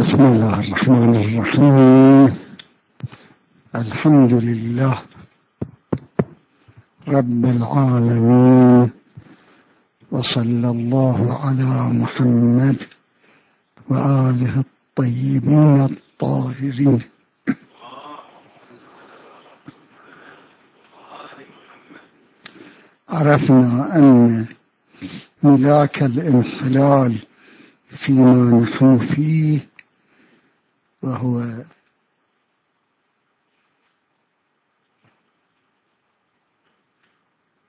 بسم الله الرحمن الرحيم. الحمد لله رب العالمين وصلى الله على محمد وآله الطيبين الطاهرين. عرفنا أن ملاك الانحلال فيما نحن فيه وهو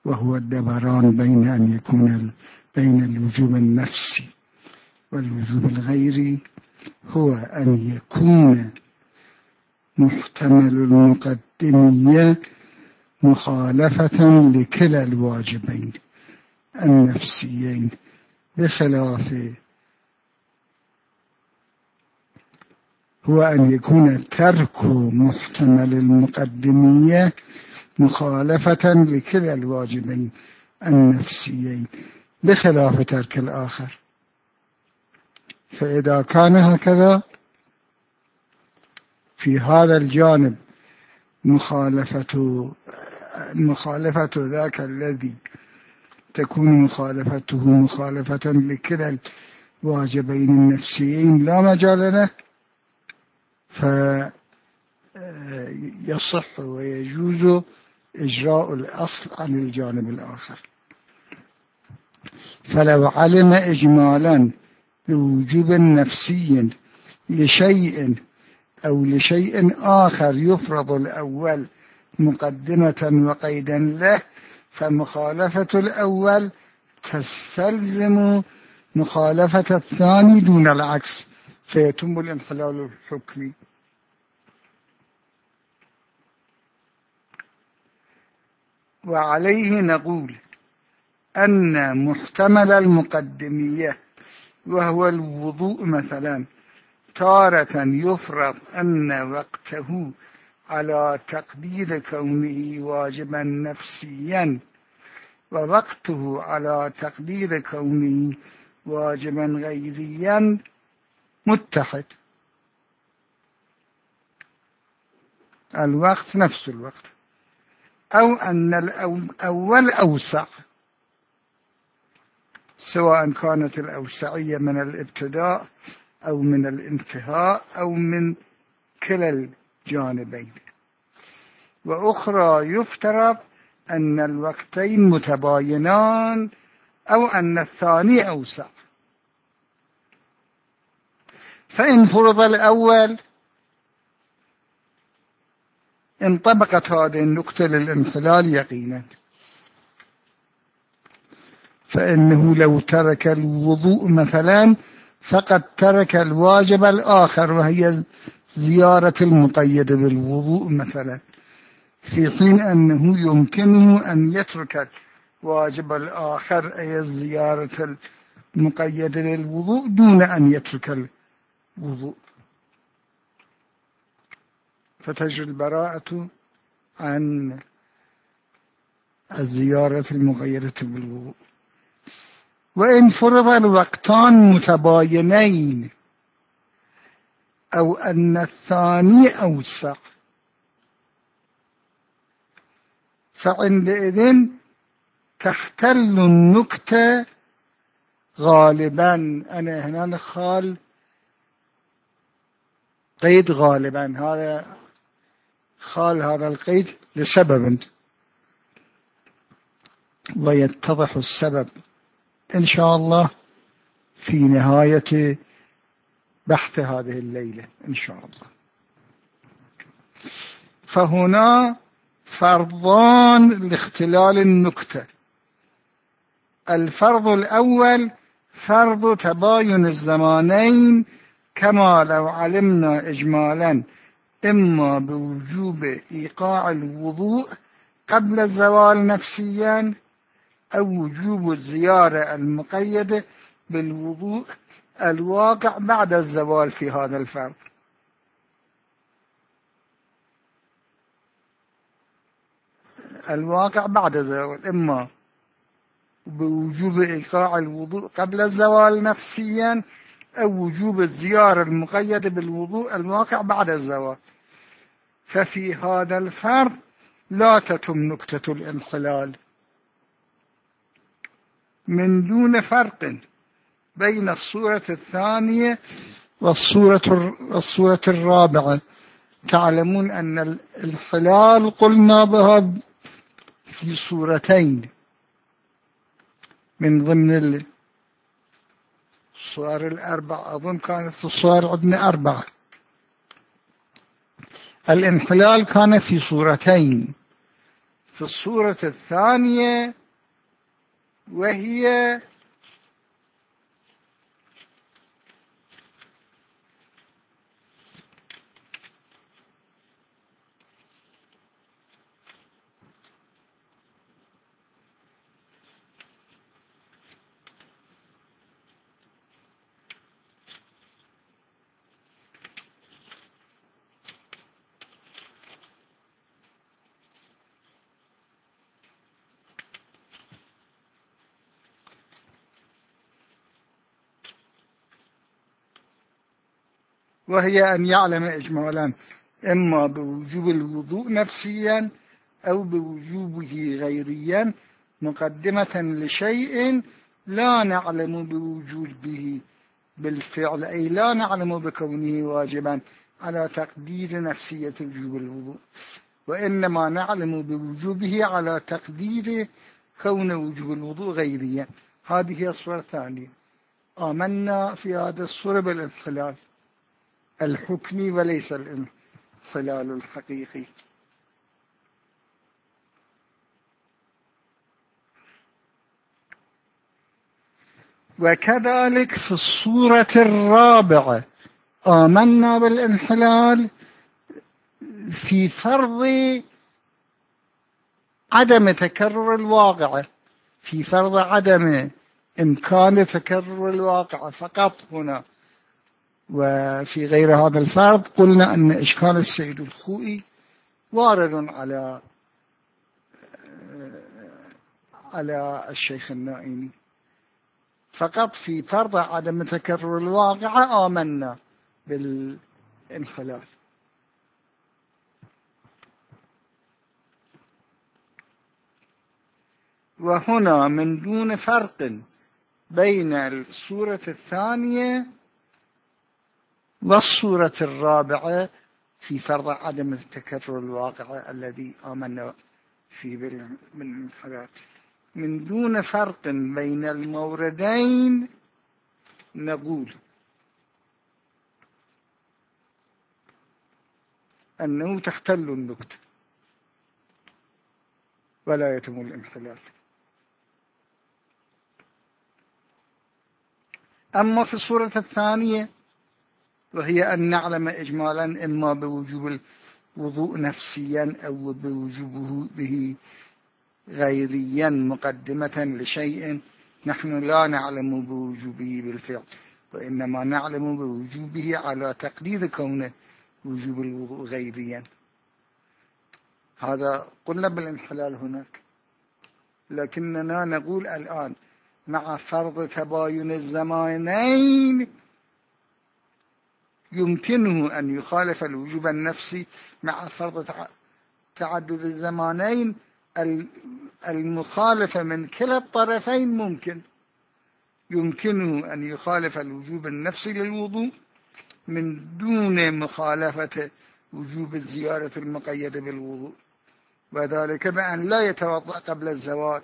وهو الدبران بين أن يكون بين الوجوب النفسي والوجوب الغيري هو أن يكون محتمل المقدمية مخالفة لكلا الواجبين النفسيين بخلاف هو أن يكون ترك محتمل المقدمية مخالفة لكلا الواجبين النفسيين بخلاف ترك الآخر. فإذا كان هكذا في هذا الجانب مخالفة مخالفة ذاك الذي تكون مخالفته مخالفة لكلا الواجبين النفسيين لا مجال له. فيصح ويجوز إجراء الأصل عن الجانب الآخر. فلو علم إجمالا بوجوب نفسي لشيء أو لشيء آخر يفرض الأول مقدمة وقيدا له فمخالفة الأول تستلزم مخالفة الثاني دون العكس. فيتم الانحلال الحكمي. وعليه نقول أن محتمل المقدمية وهو الوضوء مثلا تارة يفرض أن وقته على تقدير كونه واجبا نفسيا ووقته على تقدير كونه واجبا غيريا متحد. الوقت نفس الوقت. أو أن الأول أوسع. سواء كانت الأوسعية من الابتداء أو من الانتهاء أو من كلا الجانبين. وأخرى يفترض أن الوقتين متباينان أو أن الثاني أوسع. فإن فرض الأول انطبقت هذه النقطة للانحلال يقينا. فإنه لو ترك الوضوء مثلا فقد ترك الواجب الآخر وهي زيارة المقيد بالوضوء مثلا في حين أنه يمكنه أن يترك الواجب الآخر أي زيارة المقيد للوضوء دون أن يترك الوضوء فتجري البراءة عن الزيارة المغيرة بالوضوء. وإن فرض الوقتان متباينين أو أن الثاني أوسع. فعندئذ تختل النكتة غالبا. أنا هنا خال قيد غالبا. هذا خال هذا القيد لسبب. ويتضح السبب إن شاء الله في نهاية بحث هذه الليلة إن شاء الله. فهنا فرضان لاختلال النكتة. الفرض الأول فرض تباين الزمانين كما لو علمنا إجمالا إما بوجوب إيقاع الوضوء قبل الزوال نفسيا أو وجوب الزيارة المقيدة بالوضوء الواقع بعد الزوال في هذا الفرض. الواقع بعد الزوال إما بوجوب إيقاع الوضوء قبل الزوال نفسيا أو وجوب الزيارة المقيدة بالوضوء الواقع بعد الزواج ففي هذا الفرض لا تتم نكتة الانحلال من دون فرق بين الصورة الثانية والصورة, الصورة الرابعة. تعلمون أن الانحلال قلنا بها في صورتين. من ضمن الصور الأربع أظن كانت الصور عندنا أربعة. الانحلال كان في صورتين. في الصورة الثانية وهي وهي أن يعلم إجمالا إما بوجوب الوضوء نفسيا أو بوجوبه غيريا مقدمة لشيء لا نعلم بوجوده بالفعل أي لا نعلم بكونه واجبا على تقدير نفسية وجوب الوضوء. وإنما نعلم بوجوبه على تقدير كون وجوب الوضوء غيريا. هذه الصورة الثانية. آمنا في هذا الصورة بالانخلال الحكمي وليس الانحلال الحقيقي. وكذلك في الصورة الرابعة آمنا بالانحلال في فرض عدم تكرر الواقع في فرض عدم إمكان تكرر الواقع فقط هنا. وفي غير هذا الفرض قلنا أن إشكال السيد الخوئي وارد على على الشيخ النائمي. فقط في فرض عدم تكرر الواقع آمنا بالانحلال. وهنا من دون فرق بين الصورة الثانية والصورة الرابعة في فرض عدم التكرر الواقع الذي آمنا فيه الحالات من دون فرق بين الموردين نقول أنه تختل النكتة ولا يتم الانحلال. أما في الصورة الثانية وهي أن نعلم إجمالا إما بوجوب الوضوء نفسيا أو بوجوبه به غيريا مقدمة لشيء نحن لا نعلم بوجوبه بالفعل وإنما نعلم بوجوبه على تقدير كونه وجوب الوضوء غيريا. هذا قلنا بالانحلال هناك لكننا نقول الآن مع فرض تباين الزمانين يمكنه أن يخالف الوجوب النفسي مع فرض تعدد الزمانين المخالفة من كلا الطرفين ممكن. يمكنه أن يخالف الوجوب النفسي للوضوء من دون مخالفة وجوب الزيارة المقيدة بالوضوء. وذلك بأن لا يتوضأ قبل الزوال.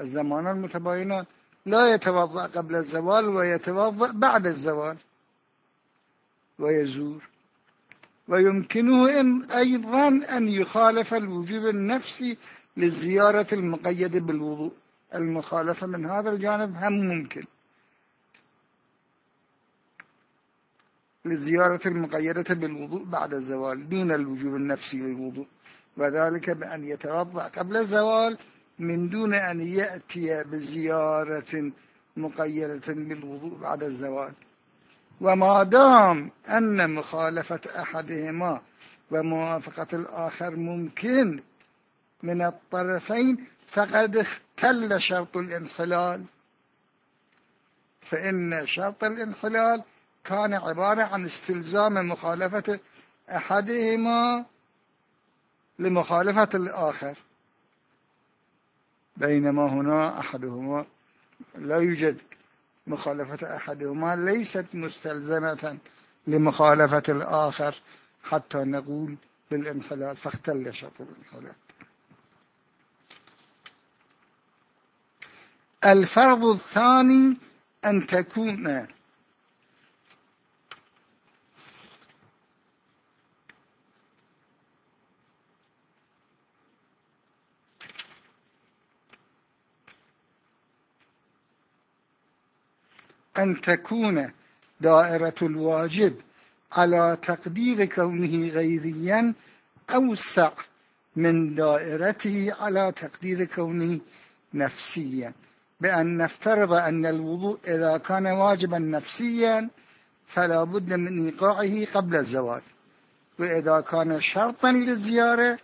الزمان المتباينات لا يتوضأ قبل الزوال ويتوضأ بعد الزوال. ويزور. ويمكنه أيضا أن يخالف الوجوب النفسي للزيارة المقيدة بالوضوء. المخالفة من هذا الجانب هم ممكن. للزيارة المقيدة بالوضوء بعد الزوال دون الوجوب النفسي للوضوء. وذلك بأن يتوضأ قبل الزوال من دون أن يأتي بزيارة مقيدة بالوضوء بعد الزوال. وما دام أن مخالفة أحدهما وموافقة الآخر ممكن من الطرفين فقد اختل شرط الانحلال. فإن شرط الانحلال كان عبارة عن استلزام مخالفة أحدهما لمخالفة الآخر. بينما هنا أحدهما لا يوجد مخالفة أحدهما ليست مستلزمة لمخالفة الآخر حتى نقول بالانحلال فاختل شرط الانحلال. الفرض الثاني أن تكون أن تكون دائرة الواجب على تقدير كونه غيريا أوسع من دائرته على تقدير كونه نفسيا. بأن نفترض أن الوضوء إذا كان واجبا نفسيا فلا بد من إيقاعه قبل الزواج وإذا كان شرطا للزيارة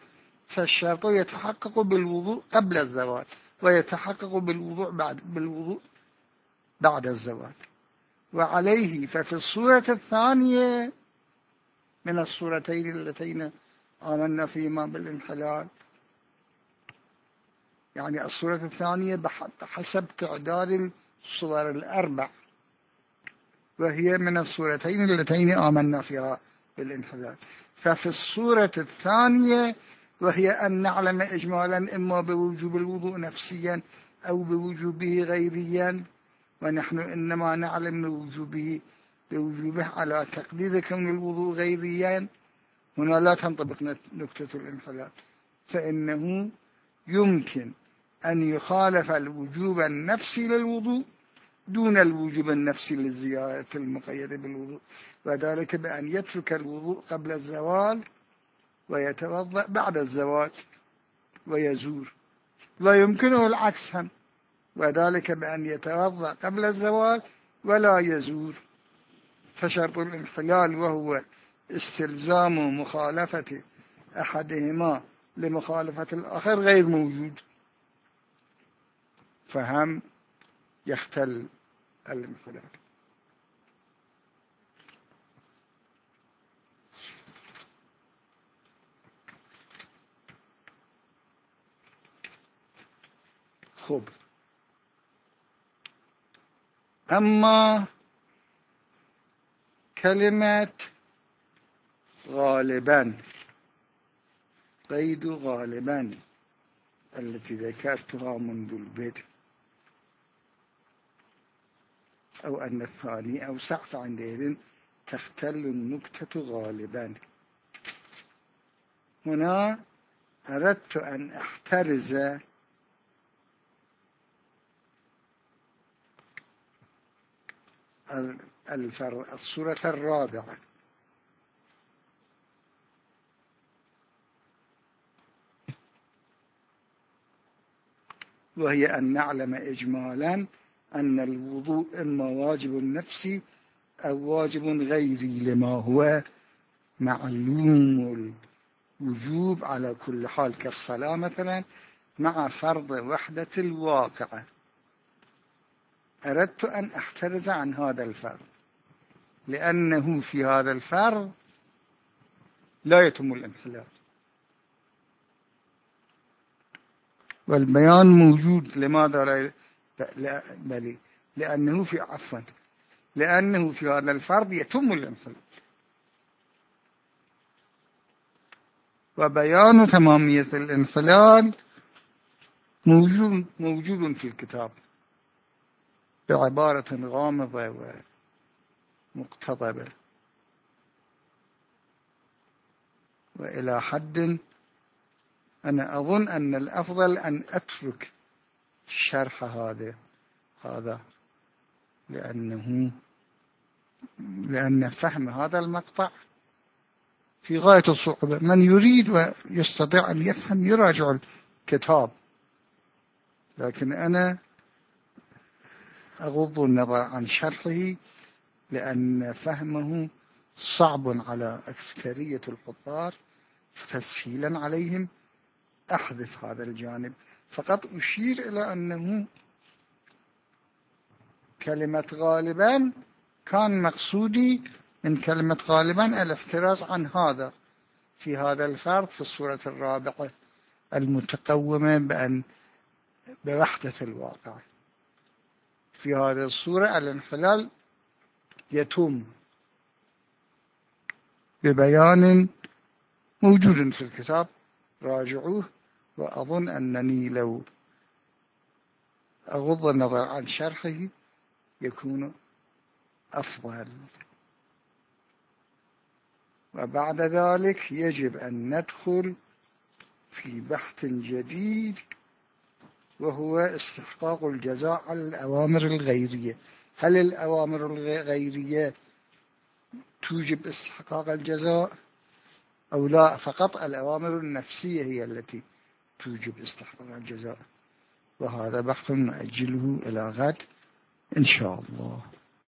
فالشرط يتحقق بالوضوء قبل الزواج ويتحقق بالوضوء بعد بالوضوء بعد الزواج. وعليه ففي الصورة الثانية من الصورتين اللتين آمنا فيما بالانحلال. يعني الصورة الثانية بحسب تعداد الصور الأربع. وهي من الصورتين اللتين آمنا فيها بالانحلال. ففي الصورة الثانية وهي أن نعلم إجمالا إما بوجوب الوضوء نفسيا أو بوجوبه غيريا ونحن إنما نعلم بوجوبه بوجوبه على تقدير كون الوضوء غيريا هنا لا تنطبق نكتة الانحلال. فإنه يمكن أن يخالف الوجوب النفسي للوضوء دون الوجوب النفسي للزيارة المقيدة بالوضوء. وذلك بأن يترك الوضوء قبل الزوال ويتوضأ بعد الزواج ويزور. ويمكنه العكس هم. وذلك بأن يتوضأ قبل الزواج ولا يزور فشرط الانحلال وهو استلزام مخالفة أحدهما لمخالفة الآخر غير موجود. فهم يختل الانحلال. خب أما كلمة غالبا قيد غالبا التي ذكرتها منذ البدء أو أن الثاني أوسع فعندئذ تختل النكتة غالبا. هنا أردت أن أحترز الصورة الرابعة. وهي أن نعلم إجمالا أن الوضوء إما واجب نفسي أو واجب غيري لما هو معلوم الوجوب على كل حال. كالصلاة مثلا مع فرض وحدة الواقع أردت أن أحترز عن هذا الفرض لأنه في هذا الفرض لا يتم الانحلال. والبيان موجود لماذا لا بل لأنه في عفوا لأنه في هذا الفرض يتم الانحلال. وبيان تمامية الانحلال موجود موجود في الكتاب. بعبارة غامضة ومقتضبة. وإلى حد أنا أظن أن الأفضل أن أترك شرح هذا هذا لأنه لأن فهم هذا المقطع في غاية الصعوبة. من يريد ويستطيع أن يفهم يراجع الكتاب. لكن أنا أغض النظر عن شرحه لأن فهمه صعب على أكثرية الحضار تسهيلا عليهم أحذف هذا الجانب. فقط أشير إلى أنه كلمة غالبا كان مقصودي من كلمة غالبا الاحتراز عن هذا في هذا الفرض في الصورة الرابعة المتقومة بأن بوحدة الواقع. في هذه الصورة الانحلال يتم ببيان موجود في الكتاب. راجعوه وأظن أنني لو أغض النظر عن شرحه يكون أفضل. وبعد ذلك يجب أن ندخل في بحث جديد وهو استحقاق الجزاء على الأوامر الغيرية. هل الأوامر الغيرية توجب استحقاق الجزاء أو لا؟ فقط الأوامر النفسية هي التي توجب استحقاق الجزاء. وهذا بحث نأجله إلى غد إن شاء الله.